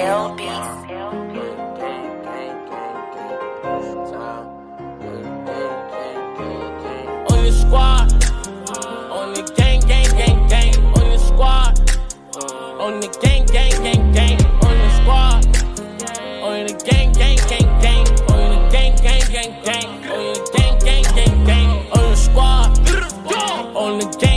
L Beast. On the squad, on the gang, gang, gang, gang, on the squad, on the gang, gang, gang, gang, on the squad, on the gang, gang, gang, gang, on the gang, gang, gang, gang, on the gang, gang, gang, gang, on the squad, on the gang,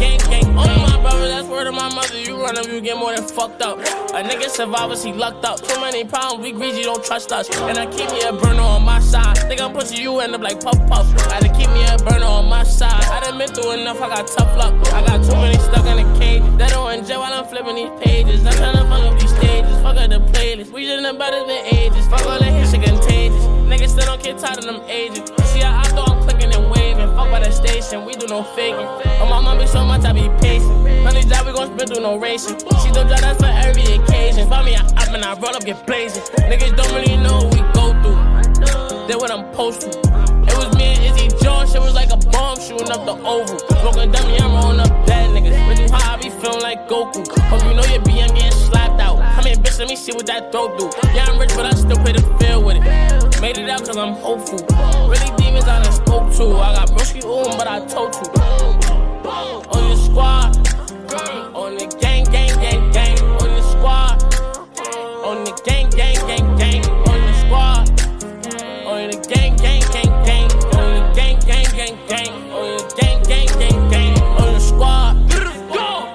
gang, gang, gang, gang. My brother, that's word of my mother. You run up, you get more than fucked up. A nigga survivors, he lucked up. Too many problems, we greasy, don't trust us. And I keep me a burner on my side. Think I'm pushing you, end up like puff puff. I to keep me a burner on my side. I done been through enough, I got tough luck. I got too many stuck in the cage. They don't enjoy while I'm flipping these pages. I'm trying to fuck up these stages. Fuck up the playlist. We just about it than ages. Fuck all that hit shit contagious. Niggas still don't get tired of them ages. See how I thought Fuck by the station, we do no faking. My mom be so much, I be patient. Money job, we gon' spend through no racing. She don't drive, that's for every occasion. Find me, I up and I roll up, get blazing. Niggas don't really know what we go through. They what I'm to. It was me and Izzy Jones, shit was like a bomb shooting up the oval. Smoking dummy, I'm rolling up dead niggas. You high, I be feeling like Goku. Hope you know your B, I'm getting slapped out. Come here, bitch, let me see what that throat do. Yeah, I'm rich, but I still pay the feel with it. Made it out cause I'm hopeful. Really demons I done spoke to. I got broski oom, but I told you. On your squad. On the gang, gang, gang, gang. On your squad. On the gang, gang, gang, gang. On your squad. On the gang, gang, gang, gang. On the gang, gang, gang, gang. On the gang, gang, gang, gang. On your squad.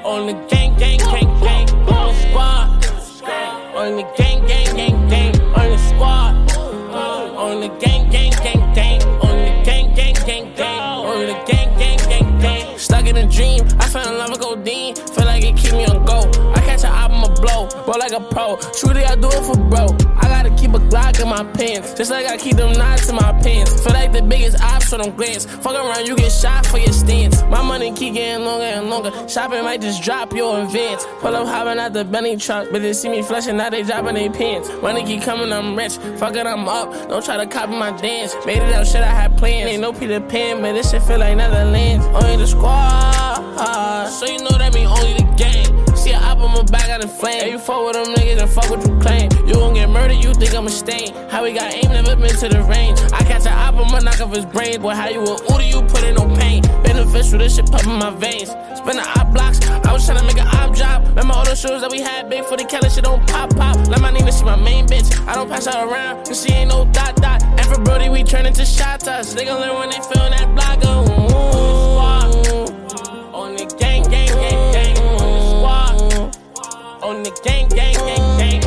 On the gang, gang, gang, gang. On the squad. On the gang, gang, gang, dream. I fell in love with codeine. Feel like it keep me on go. I catch an album a blow, blow like a pro. Truly, I do it for bro. I gotta keep a Glock in my pants, just like I keep them knives in my pants. Feel like the biggest ops for them glance. Fuck around, you get shot for your stance. My money keep getting longer and longer. Shopping might just drop your advance. Pull up hopping out the Benny truck, but they see me flashing, now they dropping their pants. Money keep coming, I'm rich. Fuck it, I'm up. Don't try to copy my dance. Made it out, shit I had plans. Ain't no Peter Pan, but this shit feel like Netherlands. Only the squad, Uh, so you know that mean only the game. See a op on my back out in flame. Hey, you fuck with them niggas and fuck what you claim. You gon' get murdered, you think I'm a stain. How we got aim, never been to the range. I catch a op, I'ma knock off his brain. Boy, how you a Uda, you put in no pain. Beneficial, this shit pumping my veins. Spin the op blocks, I was tryna make an op job. Remember all the shoes that we had big for the Kelly shit don't pop pop. Let my Nina, she my main bitch. I don't pass her around, cause she ain't no dot dot. And for Brody, we turn into shot toss. They gon' learn when they feel that block. Ooh. On the gang, gang, gang, gang.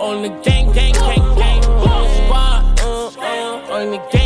On the gang, gang, gang, gang, on the squad, on the gang.